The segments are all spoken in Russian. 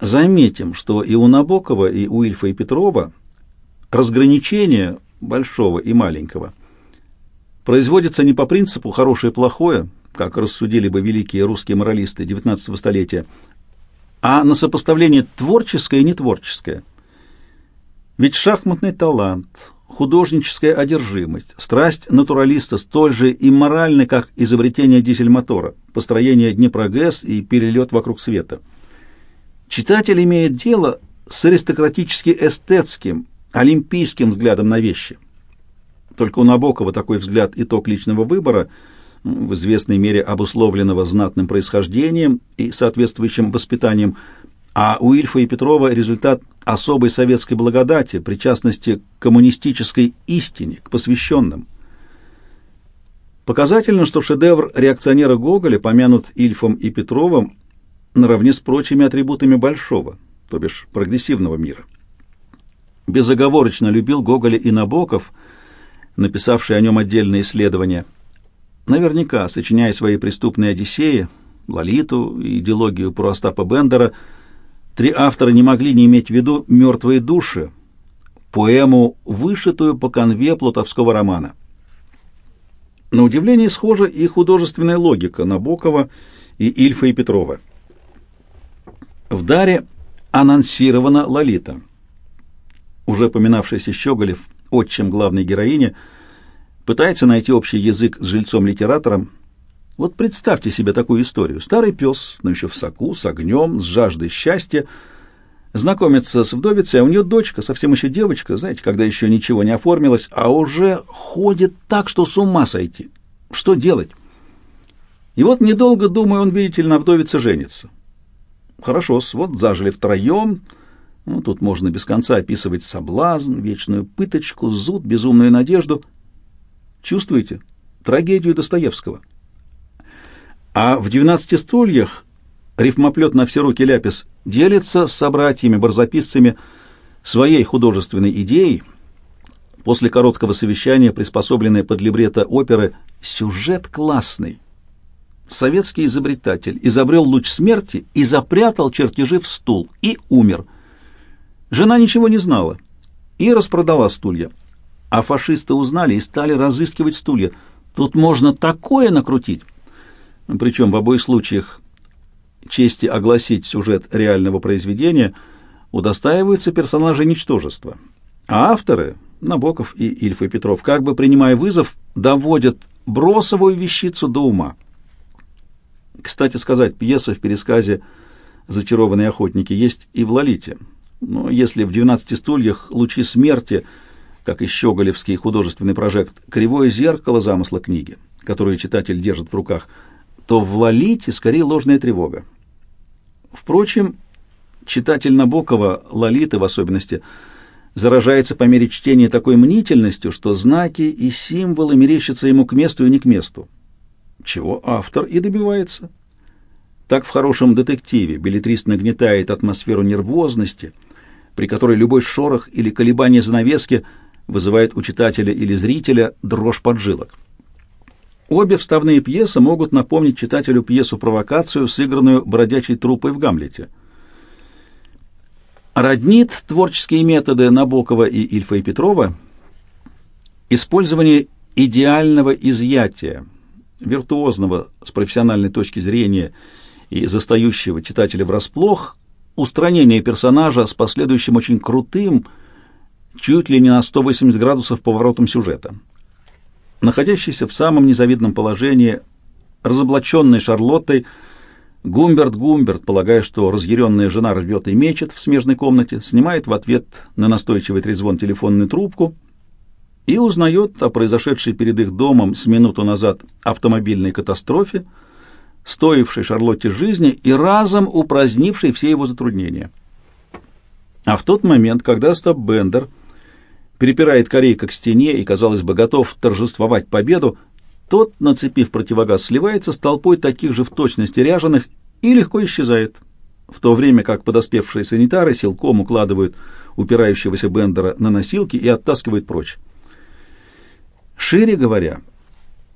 Заметим, что и у Набокова, и у Ильфа и Петрова разграничение большого и маленького производится не по принципу «хорошее и плохое», как рассудили бы великие русские моралисты XIX столетия, а на сопоставление творческое и нетворческое. Ведь шахматный талант, художническая одержимость, страсть натуралиста столь же имморальны, как изобретение дизель-мотора, построение Днепрогэс и перелет вокруг света. Читатель имеет дело с аристократически-эстетским, олимпийским взглядом на вещи. Только у Набокова такой взгляд – итог личного выбора, в известной мере обусловленного знатным происхождением и соответствующим воспитанием, а у Ильфа и Петрова результат особой советской благодати, причастности к коммунистической истине, к посвященным. Показательно, что шедевр реакционера Гоголя помянут Ильфом и Петровым наравне с прочими атрибутами большого, то бишь прогрессивного мира. Безоговорочно любил Гоголя и Набоков, написавший о нем отдельные исследования. Наверняка, сочиняя свои преступные «Одиссеи», «Лолиту» и идеологию про Остапа Бендера – Три автора не могли не иметь в виду «Мертвые души», поэму, вышитую по конве плутовского романа. На удивление схожа и художественная логика Набокова и Ильфа и Петрова. В «Даре» анонсирована Лолита. Уже поминавшийся Щеголев, отчим главной героини, пытается найти общий язык с жильцом-литератором, вот представьте себе такую историю. Старый пес, но еще в соку, с огнем, с жаждой счастья, знакомится с вдовицей, а у нее дочка, совсем еще девочка, знаете, когда еще ничего не оформилось, а уже ходит так, что с ума сойти. Что делать? И вот, недолго думая, он, видите ли, на вдовице женится. Хорошо, вот зажили втроем, ну, тут можно без конца описывать соблазн, вечную пыточку, зуд, безумную надежду. Чувствуете? Трагедию Достоевского. А в «Двенадцати стульях» рифмоплет на все руки Ляпис делится с собратьями-барзаписцами своей художественной идеей. После короткого совещания, приспособленной под либретто оперы, сюжет классный. Советский изобретатель изобрел луч смерти и запрятал чертежи в стул, и умер. Жена ничего не знала и распродала стулья. А фашисты узнали и стали разыскивать стулья. Тут можно такое накрутить причем в обоих случаях чести огласить сюжет реального произведения удостаиваются персонажи ничтожества. А авторы, Набоков и Ильф и Петров, как бы принимая вызов, доводят бросовую вещицу до ума. Кстати сказать, пьеса в пересказе «Зачарованные охотники» есть и в «Лолите». Но если в «Двенадцати стульях» лучи смерти, как и щеголевский художественный прожект, кривое зеркало замысла книги, которую читатель держит в руках – то в Лолите скорее ложная тревога. Впрочем, читатель Набокова, Лолиты в особенности, заражается по мере чтения такой мнительностью, что знаки и символы мерещатся ему к месту и не к месту, чего автор и добивается. Так в хорошем детективе билетрист нагнетает атмосферу нервозности, при которой любой шорох или колебание занавески вызывает у читателя или зрителя дрожь поджилок. Обе вставные пьесы могут напомнить читателю пьесу-провокацию, сыгранную бродячей труппой в «Гамлете». Роднит творческие методы Набокова и Ильфа и Петрова использование идеального изъятия, виртуозного с профессиональной точки зрения и застающего читателя врасплох, устранение персонажа с последующим очень крутым, чуть ли не на 180 градусов поворотом сюжета. Находящийся в самом незавидном положении, разоблаченный Шарлоттой, Гумберт Гумберт, полагая, что разъяренная жена рвет и мечет в смежной комнате, снимает в ответ на настойчивый трезвон телефонную трубку и узнает о произошедшей перед их домом с минуту назад автомобильной катастрофе, стоившей Шарлотте жизни и разом упразднившей все его затруднения. А в тот момент, когда Остап Бендер – перепирает корейка к стене и, казалось бы, готов торжествовать победу, тот, нацепив противогаз, сливается с толпой таких же в точности ряженых и легко исчезает, в то время как подоспевшие санитары силком укладывают упирающегося Бендера на носилки и оттаскивают прочь. Шире говоря,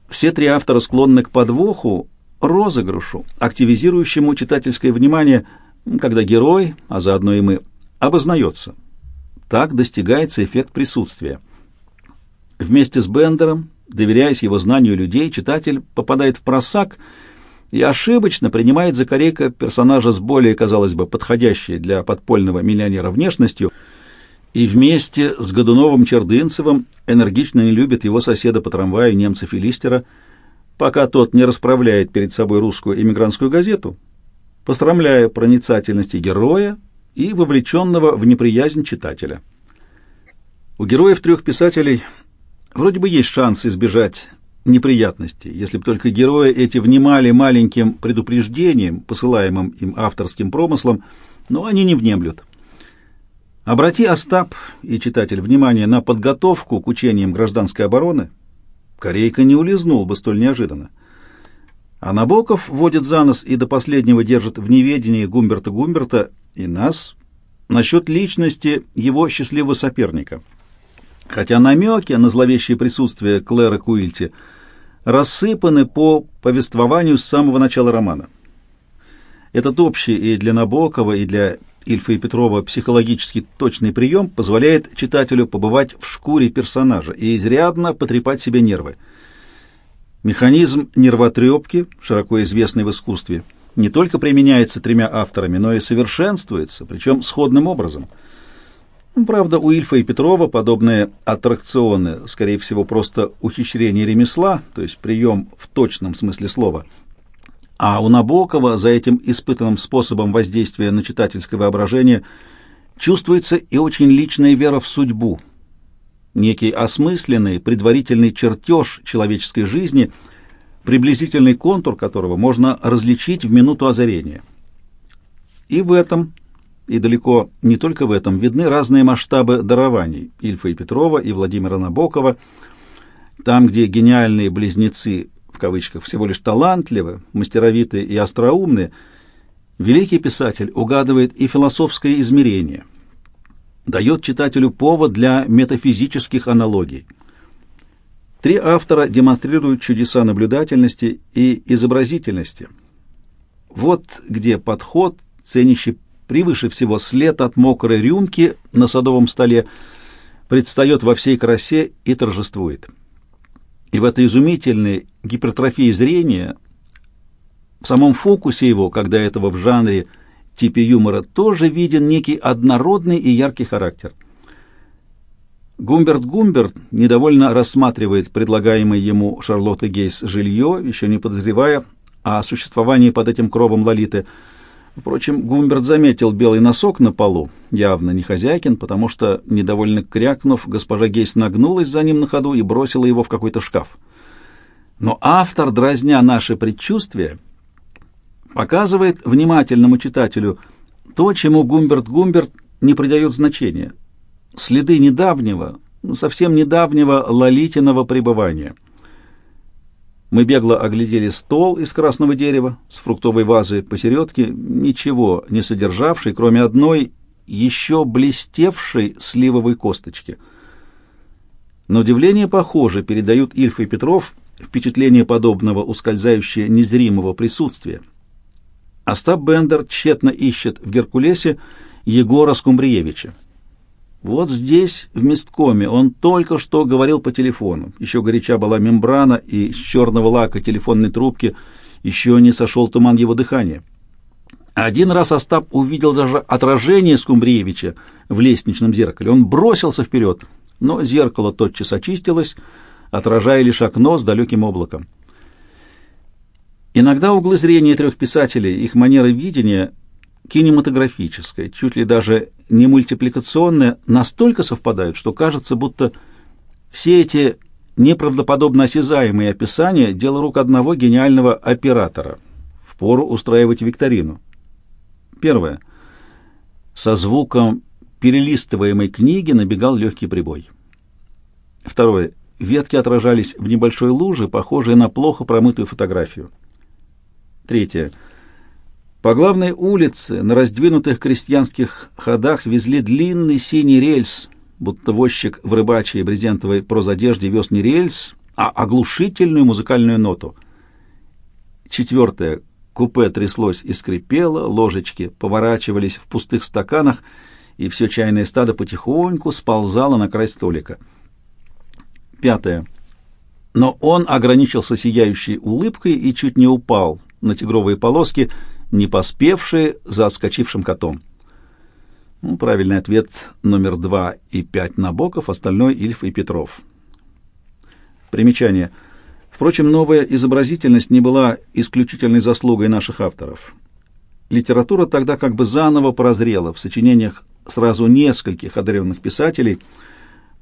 все три автора склонны к подвоху, розыгрышу, активизирующему читательское внимание, когда герой, а заодно и мы, обознается. Так достигается эффект присутствия. Вместе с Бендером, доверяясь его знанию людей, читатель попадает в просак и ошибочно принимает за корейка персонажа с более, казалось бы, подходящей для подпольного миллионера внешностью, и вместе с Годуновым-Чердынцевым энергично не любит его соседа по трамваю немца Филистера, пока тот не расправляет перед собой русскую эмигрантскую газету, пострамляя проницательности героя и вовлеченного в неприязнь читателя. У героев трех писателей вроде бы есть шанс избежать неприятностей, если бы только герои эти внимали маленьким предупреждением, посылаемым им авторским промыслом, но они не внемлют. Обрати, Остап и читатель, внимание на подготовку к учениям гражданской обороны, Корейка не улизнул бы столь неожиданно. А Набоков водит за нос и до последнего держит в неведении Гумберта Гумберта и нас насчет личности его счастливого соперника. Хотя намеки на зловещее присутствие Клэра Куильти рассыпаны по повествованию с самого начала романа. Этот общий и для Набокова, и для Ильфа и Петрова психологически точный прием позволяет читателю побывать в шкуре персонажа и изрядно потрепать себе нервы. Механизм нервотрепки, широко известный в искусстве, не только применяется тремя авторами, но и совершенствуется, причем сходным образом. Ну, правда, у Ильфа и Петрова подобные аттракционы, скорее всего, просто ухищрение ремесла, то есть прием в точном смысле слова – а у Набокова за этим испытанным способом воздействия на читательское воображение чувствуется и очень личная вера в судьбу, некий осмысленный, предварительный чертеж человеческой жизни, приблизительный контур которого можно различить в минуту озарения. И в этом, и далеко не только в этом, видны разные масштабы дарований Ильфа и Петрова и Владимира Набокова, там, где гениальные близнецы кавычках, всего лишь талантливы, мастеровиты и остроумны, великий писатель угадывает и философское измерение, дает читателю повод для метафизических аналогий. Три автора демонстрируют чудеса наблюдательности и изобразительности. Вот где подход, ценящий превыше всего след от мокрой рюмки на садовом столе, предстает во всей красе и торжествует. И в этой изумительной гипертрофии зрения, в самом фокусе его, когда этого в жанре типе юмора, тоже виден некий однородный и яркий характер. Гумберт Гумберт недовольно рассматривает предлагаемое ему Шарлоттой Гейс жилье, еще не подозревая о существовании под этим кровом Лолиты – Впрочем, Гумберт заметил белый носок на полу, явно не хозяйкин, потому что, недовольно крякнув, госпожа Гейс нагнулась за ним на ходу и бросила его в какой-то шкаф. Но автор, дразня наши предчувствия, показывает внимательному читателю то, чему Гумберт Гумберт не придает значения. Следы недавнего, совсем недавнего Лолитиного пребывания — мы бегло оглядели стол из красного дерева с фруктовой вазой посередке, ничего не содержавшей, кроме одной еще блестевшей сливовой косточки. На удивление похоже передают Ильф и Петров впечатление подобного ускользающего незримого присутствия. Остап Бендер тщетно ищет в Геркулесе Егора Скумбриевича. Вот здесь, в месткоме, он только что говорил по телефону. Еще горяча была мембрана, и с черного лака телефонной трубки еще не сошел туман его дыхания. Один раз Остап увидел даже отражение Скумбриевича в лестничном зеркале. Он бросился вперед, но зеркало тотчас очистилось, отражая лишь окно с далеким облаком. Иногда углы зрения трех писателей, их манера видения кинематографическое, чуть ли даже не мультипликационное, настолько совпадают, что кажется, будто все эти неправдоподобно осязаемые описания – дело рук одного гениального оператора. Впору устраивать викторину. Первое. Со звуком перелистываемой книги набегал легкий прибой. Второе. Ветки отражались в небольшой луже, похожей на плохо промытую фотографию. Третье. По главной улице на раздвинутых крестьянских ходах везли длинный синий рельс, будто возчик в рыбачьей брезентовой прозодежде вез не рельс, а оглушительную музыкальную ноту. Четвертое. Купе тряслось и скрипело, ложечки поворачивались в пустых стаканах, и все чайное стадо потихоньку сползало на край столика. Пятое. Но он ограничился сияющей улыбкой и чуть не упал на тигровые полоски, не поспевшие за отскочившим котом. Ну, правильный ответ номер два и пять Набоков, остальной Ильф и Петров. Примечание. Впрочем, новая изобразительность не была исключительной заслугой наших авторов. Литература тогда как бы заново прозрела в сочинениях сразу нескольких одаренных писателей.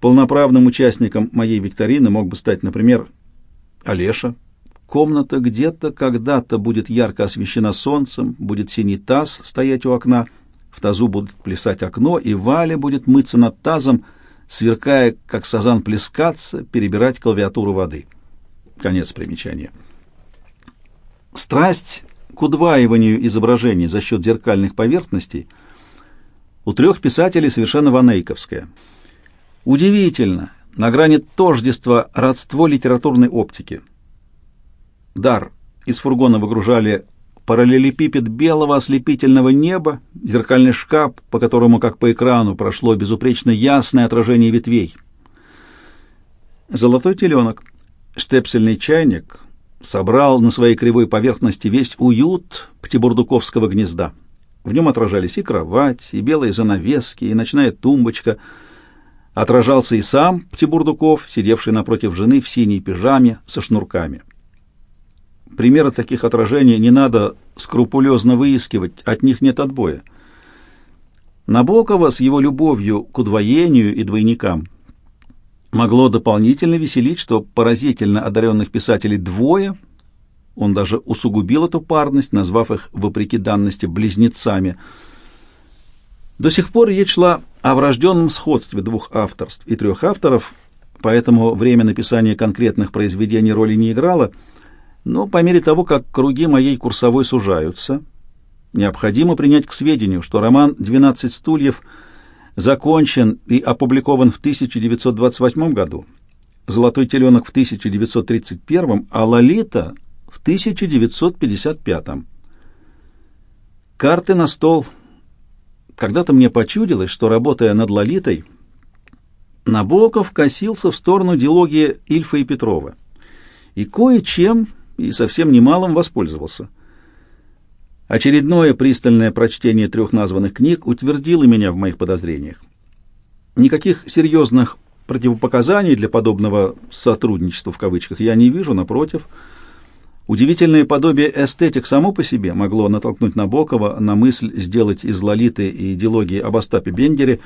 Полноправным участником моей викторины мог бы стать, например, Олеша. Комната где-то когда-то будет ярко освещена солнцем, будет синий таз стоять у окна, в тазу будет плясать окно, и Валя будет мыться над тазом, сверкая, как сазан плескаться, перебирать клавиатуру воды. Конец примечания. Страсть к удваиванию изображений за счет зеркальных поверхностей у трех писателей совершенно ванейковская. Удивительно, на грани тождества родство литературной оптики. Дар. Из фургона выгружали параллелепипед белого ослепительного неба, зеркальный шкаф, по которому, как по экрану, прошло безупречно ясное отражение ветвей. Золотой теленок. Штепсельный чайник собрал на своей кривой поверхности весь уют птибурдуковского гнезда. В нем отражались и кровать, и белые занавески, и ночная тумбочка. Отражался и сам Птибурдуков, сидевший напротив жены в синей пижаме со шнурками. Примеры таких отражений не надо скрупулезно выискивать, от них нет отбоя. Набокова с его любовью к удвоению и двойникам могло дополнительно веселить, что поразительно одаренных писателей двое, он даже усугубил эту парность, назвав их, вопреки данности, близнецами. До сих пор речь шла о врожденном сходстве двух авторств и трех авторов, поэтому время написания конкретных произведений роли не играло, но по мере того, как круги моей курсовой сужаются, необходимо принять к сведению, что роман «12 стульев» — закончен и опубликован в 1928 году, «Золотой теленок» в 1931, а «Лолита» в 1955. Карты на стол. Когда-то мне почудилось, что, работая над «Лолитой», Набоков косился в сторону диалогии Ильфа и Петрова. И кое-чем, и совсем немалым воспользовался. Очередное пристальное прочтение трех названных книг утвердило меня в моих подозрениях. Никаких серьезных противопоказаний для подобного «сотрудничества» в кавычках я не вижу, напротив. Удивительное подобие эстетик само по себе могло натолкнуть Набокова на мысль сделать из Лолиты и идеологии об Остапе Бендере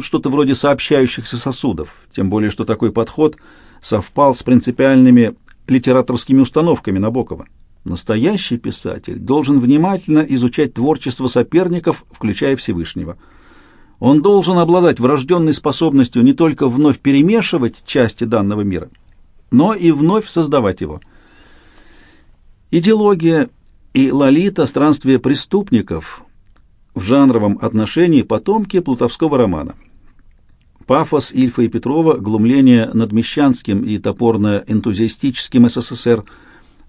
что-то вроде сообщающихся сосудов, тем более что такой подход совпал с принципиальными литераторскими установками Набокова. Настоящий писатель должен внимательно изучать творчество соперников, включая Всевышнего. Он должен обладать врожденной способностью не только вновь перемешивать части данного мира, но и вновь создавать его. Идеология и Лолита – странствие преступников в жанровом отношении потомки плутовского романа. Пафос Ильфа и Петрова, глумление над мещанским и топорно-энтузиастическим СССР –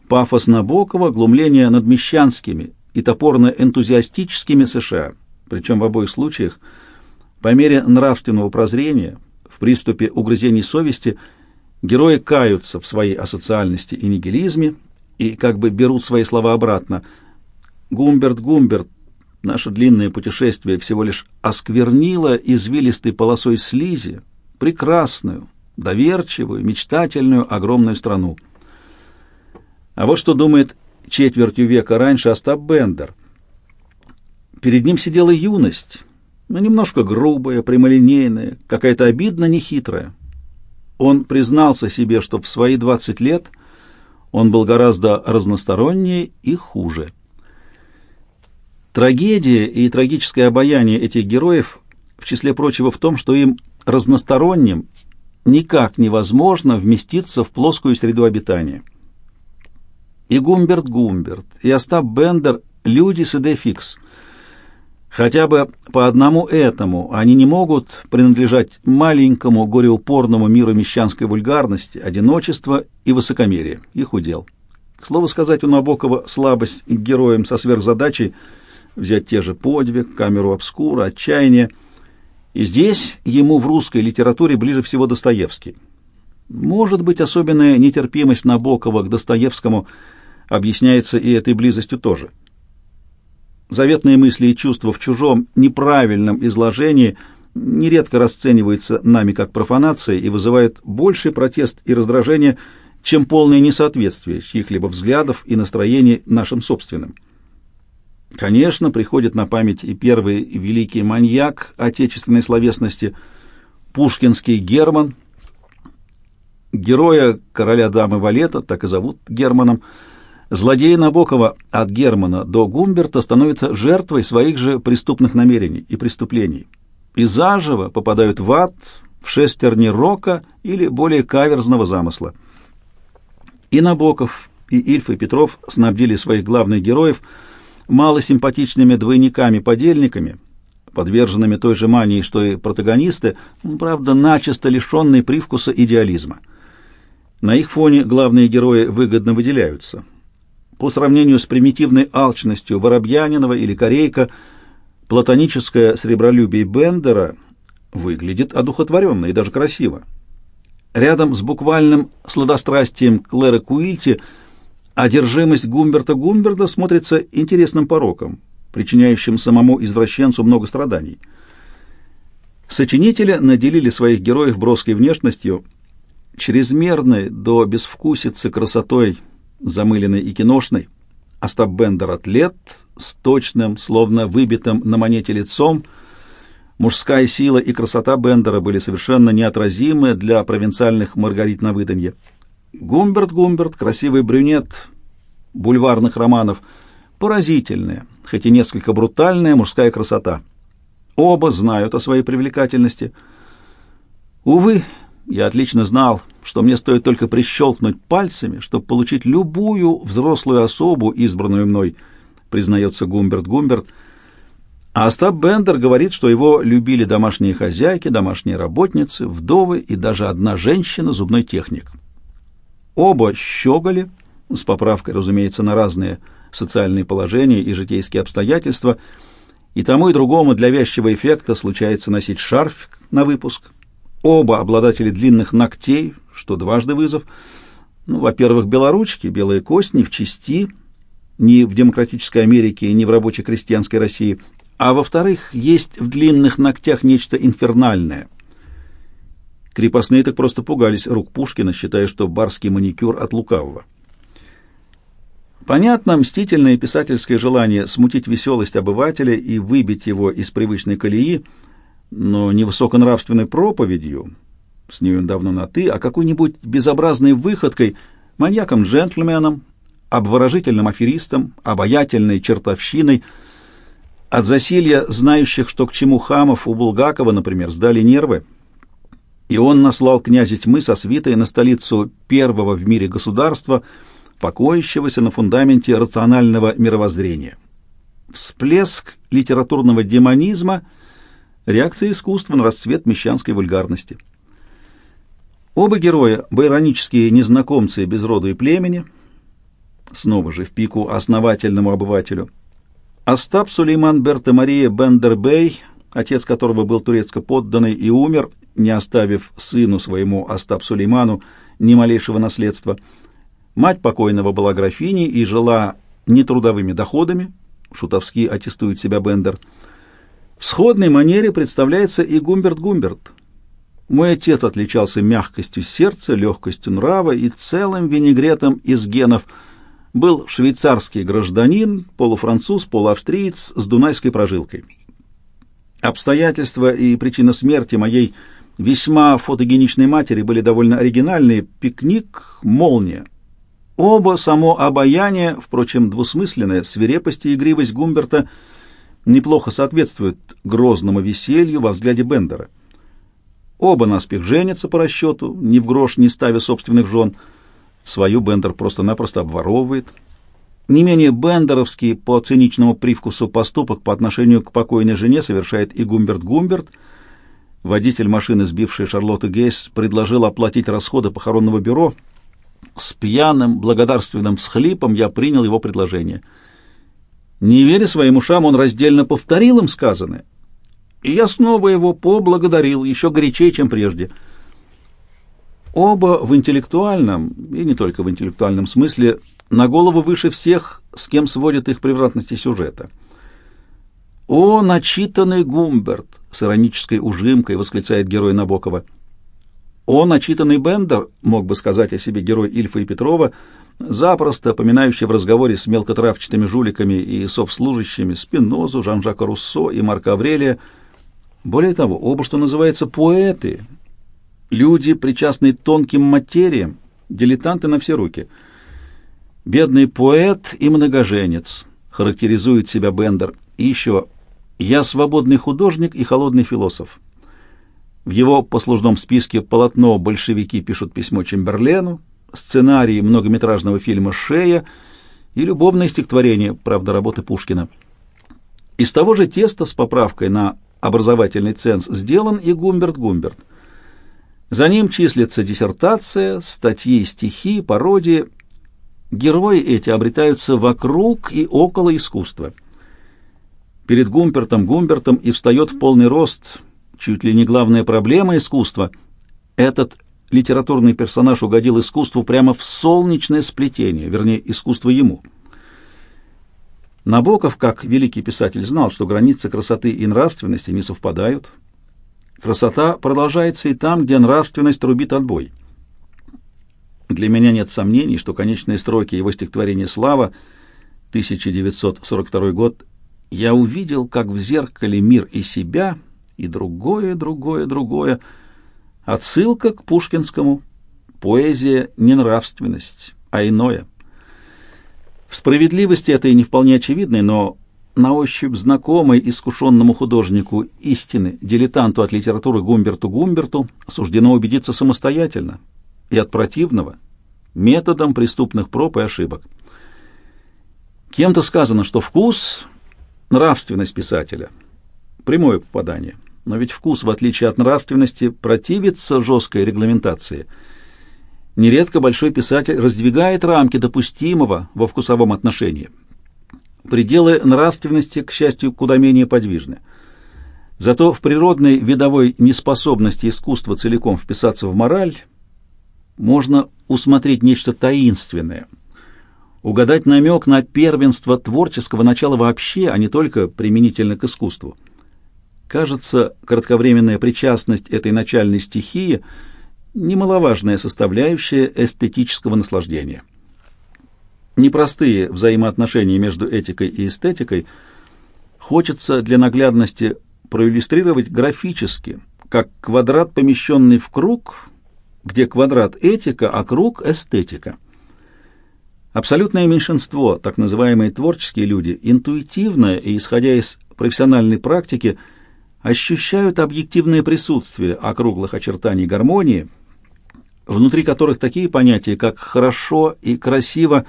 Пафос Набокова, глумление над мещанскими и топорно-энтузиастическими США, причем в обоих случаях, по мере нравственного прозрения, в приступе угрызений совести, герои каются в своей асоциальности и нигилизме и как бы берут свои слова обратно. Гумберт, Гумберт, наше длинное путешествие всего лишь осквернило извилистой полосой слизи прекрасную, доверчивую, мечтательную, огромную страну. А вот что думает четвертью века раньше Остап Бендер. Перед ним сидела юность, но немножко грубая, прямолинейная, какая-то обидно нехитрая. Он признался себе, что в свои 20 лет он был гораздо разностороннее и хуже. Трагедия и трагическое обаяние этих героев, в числе прочего, в том, что им разносторонним никак невозможно вместиться в плоскую среду обитания – и Гумберт Гумберт, и Остап Бендер — люди с идеей фикс. Хотя бы по одному этому они не могут принадлежать маленькому гореупорному миру мещанской вульгарности, одиночества и высокомерия, их удел. К слову сказать, у Набокова слабость к героям со сверхзадачей взять те же подвиг, камеру обскура, отчаяние. И здесь ему в русской литературе ближе всего Достоевский. Может быть, особенная нетерпимость Набокова к Достоевскому объясняется и этой близостью тоже. Заветные мысли и чувства в чужом неправильном изложении нередко расцениваются нами как профанация и вызывают больший протест и раздражение, чем полное несоответствие чьих-либо взглядов и настроений нашим собственным. Конечно, приходит на память и первый великий маньяк отечественной словесности Пушкинский Герман, героя короля дамы Валета, так и зовут Германом, Злодей Набокова от Германа до Гумберта становится жертвой своих же преступных намерений и преступлений. И заживо попадают в ад, в шестерни рока или более каверзного замысла. И Набоков, и Ильф, и Петров снабдили своих главных героев малосимпатичными двойниками-подельниками, подверженными той же мании, что и протагонисты, правда, начисто лишенные привкуса идеализма. На их фоне главные герои выгодно выделяются – по сравнению с примитивной алчностью Воробьянинова или Корейка, платоническое сребролюбие Бендера выглядит одухотворенно и даже красиво. Рядом с буквальным сладострастием Клэра Куильти одержимость Гумберта Гумберда смотрится интересным пороком, причиняющим самому извращенцу много страданий. Сочинители наделили своих героев броской внешностью, чрезмерной до безвкусицы красотой – замыленный и киношный, Остап Бендер атлет с точным, словно выбитым на монете лицом. Мужская сила и красота Бендера были совершенно неотразимы для провинциальных Маргарит на выданье. Гумберт Гумберт, красивый брюнет бульварных романов, поразительная, хоть и несколько брутальная мужская красота. Оба знают о своей привлекательности. Увы, я отлично знал, что мне стоит только прищелкнуть пальцами, чтобы получить любую взрослую особу, избранную мной, признается Гумберт Гумберт. А Остап Бендер говорит, что его любили домашние хозяйки, домашние работницы, вдовы и даже одна женщина, зубной техник. Оба щеголи, с поправкой, разумеется, на разные социальные положения и житейские обстоятельства, и тому и другому для вязчего эффекта случается носить шарф на выпуск, Оба обладатели длинных ногтей, что дважды вызов. Ну, во-первых, белоручки, белая кость не в чести, ни в демократической Америке, ни в рабочей крестьянской России. А во-вторых, есть в длинных ногтях нечто инфернальное. Крепостные так просто пугались рук Пушкина, считая, что барский маникюр от лукавого. Понятно мстительное писательское желание смутить веселость обывателя и выбить его из привычной колеи – но не высоконравственной проповедью, с ней он давно на «ты», а какой-нибудь безобразной выходкой, маньяком-джентльменом, обворожительным аферистом, обаятельной чертовщиной. От засилья знающих, что к чему хамов у Булгакова, например, сдали нервы, и он наслал князя тьмы со свитой на столицу первого в мире государства, покоящегося на фундаменте рационального мировоззрения. Всплеск литературного демонизма — Реакция искусства на расцвет мещанской вульгарности. Оба героя – байронические незнакомцы без рода и племени, снова же в пику основательному обывателю. Остап Сулейман Берта Мария Бендербей, отец которого был турецко подданный и умер, не оставив сыну своему Остап Сулейману ни малейшего наследства. Мать покойного была графиней и жила нетрудовыми доходами, шутовски аттестует себя Бендер – в сходной манере представляется и Гумберт Гумберт. Мой отец отличался мягкостью сердца, легкостью нрава и целым винегретом из генов. Был швейцарский гражданин, полуфранцуз, полуавстриец с дунайской прожилкой. Обстоятельства и причина смерти моей весьма фотогеничной матери были довольно оригинальные. Пикник, молния. Оба само обаяние, впрочем, двусмысленное, свирепость и игривость Гумберта — неплохо соответствует грозному веселью во взгляде Бендера. Оба наспех женятся по расчету, ни в грош не ставя собственных жен. Свою Бендер просто-напросто обворовывает. Не менее бендеровский по циничному привкусу поступок по отношению к покойной жене совершает и Гумберт Гумберт. Водитель машины, сбивший Шарлотту Гейс, предложил оплатить расходы похоронного бюро, С пьяным, благодарственным всхлипом я принял его предложение. Не веря своим ушам, он раздельно повторил им сказанное, и я снова его поблагодарил, еще горячее, чем прежде. Оба в интеллектуальном, и не только в интеллектуальном смысле, на голову выше всех, с кем сводят их превратности сюжета. «О, начитанный Гумберт!» — с иронической ужимкой восклицает герой Набокова — о начитанный Бендер, мог бы сказать о себе герой Ильфа и Петрова, запросто поминающий в разговоре с мелкотравчатыми жуликами и совслужащими Спинозу, Жан-Жака Руссо и Марка Аврелия. Более того, оба, что называется, поэты, люди, причастные тонким материям, дилетанты на все руки. Бедный поэт и многоженец, характеризует себя Бендер. И еще «Я свободный художник и холодный философ». В его послужном списке полотно «Большевики пишут письмо Чемберлену», сценарий многометражного фильма «Шея» и любовное стихотворение, правда, работы Пушкина. Из того же теста с поправкой на образовательный ценз сделан и Гумберт Гумберт. За ним числится диссертация, статьи, стихи, пародии. Герои эти обретаются вокруг и около искусства. Перед Гумбертом Гумбертом и встает в полный рост – чуть ли не главная проблема искусства. Этот литературный персонаж угодил искусству прямо в солнечное сплетение, вернее, искусство ему. Набоков, как великий писатель, знал, что границы красоты и нравственности не совпадают. Красота продолжается и там, где нравственность рубит отбой. Для меня нет сомнений, что конечные строки его стихотворения «Слава» 1942 год «Я увидел, как в зеркале мир и себя» и другое, другое, другое. Отсылка к пушкинскому. Поэзия не нравственность, а иное. В справедливости это и не вполне очевидной, но на ощупь знакомой искушенному художнику истины, дилетанту от литературы Гумберту Гумберту, суждено убедиться самостоятельно и от противного, методом преступных проб и ошибок. Кем-то сказано, что вкус — нравственность писателя, прямое попадание. Но ведь вкус, в отличие от нравственности, противится жесткой регламентации. Нередко большой писатель раздвигает рамки допустимого во вкусовом отношении. Пределы нравственности, к счастью, куда менее подвижны. Зато в природной видовой неспособности искусства целиком вписаться в мораль можно усмотреть нечто таинственное, угадать намек на первенство творческого начала вообще, а не только применительно к искусству. Кажется, кратковременная причастность этой начальной стихии – немаловажная составляющая эстетического наслаждения. Непростые взаимоотношения между этикой и эстетикой хочется для наглядности проиллюстрировать графически, как квадрат, помещенный в круг, где квадрат – этика, а круг – эстетика. Абсолютное меньшинство, так называемые творческие люди, интуитивно и исходя из профессиональной практики – ощущают объективное присутствие округлых очертаний гармонии, внутри которых такие понятия, как «хорошо» и «красиво»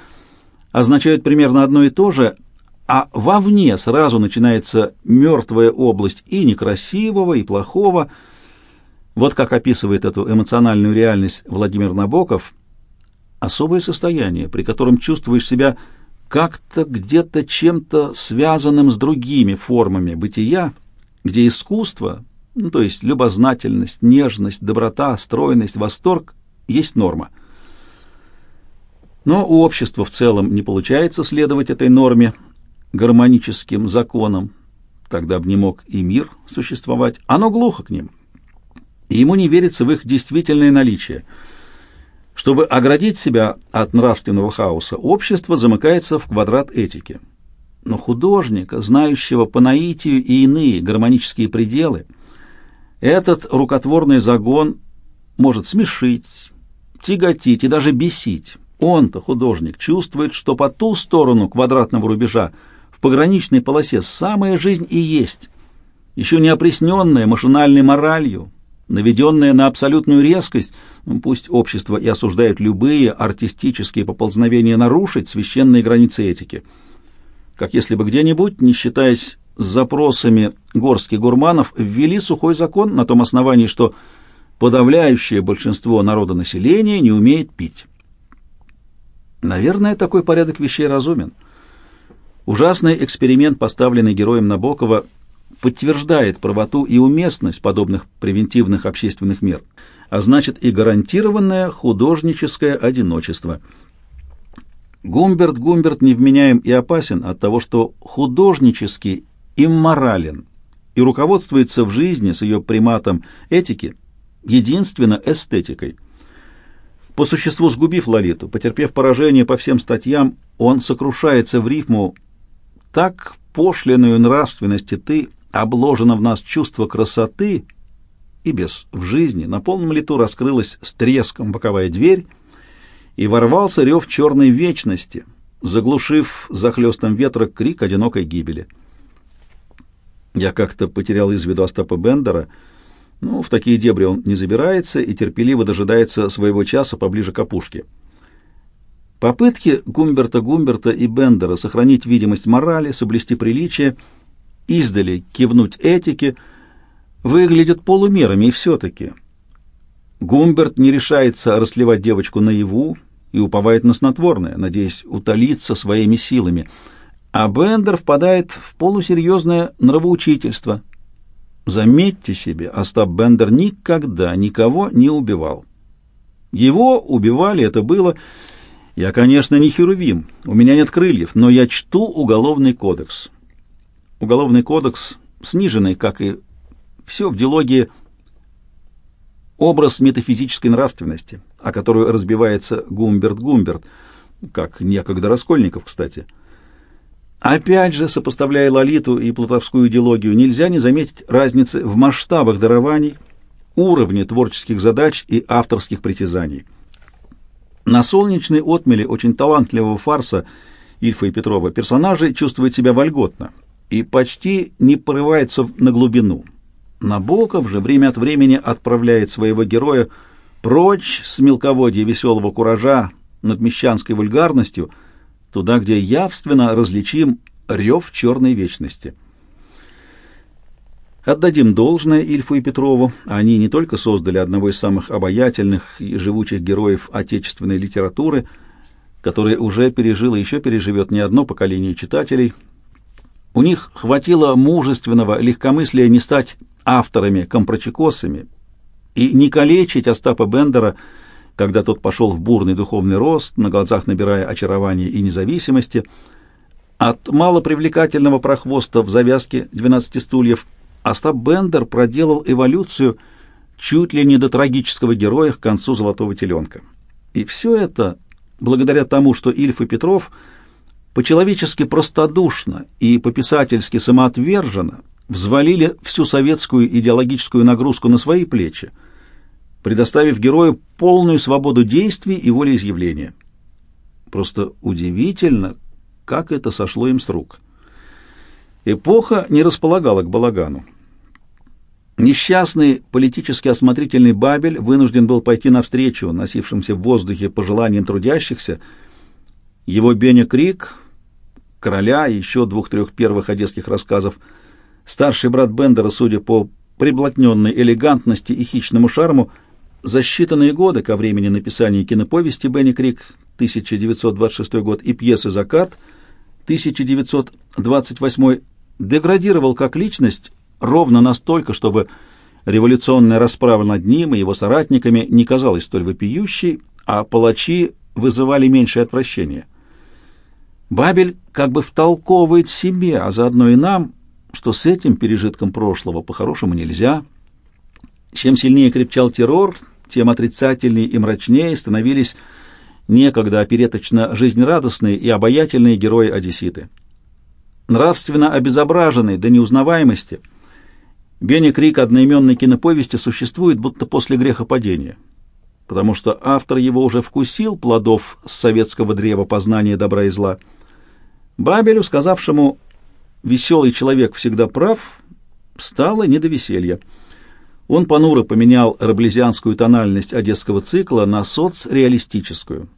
означают примерно одно и то же, а вовне сразу начинается мертвая область и некрасивого, и плохого. Вот как описывает эту эмоциональную реальность Владимир Набоков, особое состояние, при котором чувствуешь себя как-то где-то чем-то связанным с другими формами бытия, где искусство, ну, то есть любознательность, нежность, доброта, стройность, восторг, есть норма. Но у общества в целом не получается следовать этой норме, гармоническим законам, тогда бы не мог и мир существовать, оно глухо к ним, и ему не верится в их действительное наличие. Чтобы оградить себя от нравственного хаоса, общество замыкается в квадрат этики – но художника, знающего по наитию и иные гармонические пределы, этот рукотворный загон может смешить, тяготить и даже бесить. Он-то, художник, чувствует, что по ту сторону квадратного рубежа в пограничной полосе самая жизнь и есть, еще не опресненная машинальной моралью, наведенная на абсолютную резкость, ну, пусть общество и осуждает любые артистические поползновения нарушить священные границы этики – как если бы где-нибудь, не считаясь с запросами горских гурманов, ввели сухой закон на том основании, что подавляющее большинство народонаселения не умеет пить. Наверное, такой порядок вещей разумен. Ужасный эксперимент, поставленный героем Набокова, подтверждает правоту и уместность подобных превентивных общественных мер, а значит и гарантированное художническое одиночество. Гумберт Гумберт невменяем и опасен от того, что художнически имморален и руководствуется в жизни с ее приматом этики единственно эстетикой. По существу сгубив Лолиту, потерпев поражение по всем статьям, он сокрушается в рифму «Так пошлиную нравственности ты обложена в нас чувство красоты, и без в жизни на полном лету раскрылась с треском боковая дверь, и ворвался рев черной вечности, заглушив захлестом ветра крик одинокой гибели. Я как-то потерял из виду Остапа Бендера, но в такие дебри он не забирается и терпеливо дожидается своего часа поближе к опушке. Попытки Гумберта Гумберта и Бендера сохранить видимость морали, соблюсти приличие — издали кивнуть этике, выглядят полумерами и все-таки. Гумберт не решается расливать девочку наяву и уповает на снотворное, надеясь утолиться своими силами, а Бендер впадает в полусерьезное нравоучительство. Заметьте себе, Остап Бендер никогда никого не убивал. Его убивали, это было... Я, конечно, не херувим, у меня нет крыльев, но я чту уголовный кодекс. Уголовный кодекс, сниженный, как и все в дилогии, образ метафизической нравственности, о которую разбивается Гумберт Гумберт, как некогда Раскольников, кстати. Опять же, сопоставляя Лолиту и плутовскую идеологию, нельзя не заметить разницы в масштабах дарований, уровне творческих задач и авторских притязаний. На солнечной отмеле очень талантливого фарса Ильфа и Петрова персонажи чувствуют себя вольготно – и почти не порывается на глубину. Набоков же время от времени отправляет своего героя прочь с мелководья веселого куража над мещанской вульгарностью, туда, где явственно различим рев черной вечности. Отдадим должное Ильфу и Петрову. Они не только создали одного из самых обаятельных и живучих героев отечественной литературы, который уже пережил и еще переживет не одно поколение читателей – у них хватило мужественного легкомыслия не стать авторами-компрочекосами и не калечить Остапа Бендера, когда тот пошел в бурный духовный рост, на глазах набирая очарования и независимости. От малопривлекательного прохвоста в завязке «12 стульев» Остап Бендер проделал эволюцию чуть ли не до трагического героя к концу «Золотого теленка». И все это благодаря тому, что Ильф и Петров – по-человечески простодушно и по-писательски самоотверженно взвалили всю советскую идеологическую нагрузку на свои плечи, предоставив герою полную свободу действий и волеизъявления. Просто удивительно, как это сошло им с рук. Эпоха не располагала к балагану. Несчастный политически осмотрительный Бабель вынужден был пойти навстречу носившимся в воздухе пожеланиям трудящихся. Его Беня Крик короля и еще двух-трех первых одесских рассказов. Старший брат Бендера, судя по приблотненной элегантности и хищному шарму, за считанные годы ко времени написания киноповести «Бенни Крик» 1926 год и пьесы «Закат» 1928 деградировал как личность ровно настолько, чтобы революционная расправа над ним и его соратниками не казалась столь вопиющей, а палачи вызывали меньшее отвращение. Бабель как бы втолковывает себе, а заодно и нам, что с этим пережитком прошлого по-хорошему нельзя. Чем сильнее крепчал террор, тем отрицательнее и мрачнее становились некогда опереточно жизнерадостные и обаятельные герои-одесситы. Нравственно обезображенный до неузнаваемости, Бенни Крик одноименной киноповести существует будто после грехопадения, потому что автор его уже вкусил плодов советского древа познания добра и зла – Бабелю, сказавшему «веселый человек всегда прав», стало не до веселья. Он понуро поменял раблезианскую тональность одесского цикла на соцреалистическую.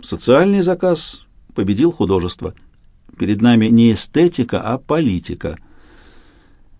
Социальный заказ победил художество. Перед нами не эстетика, а политика –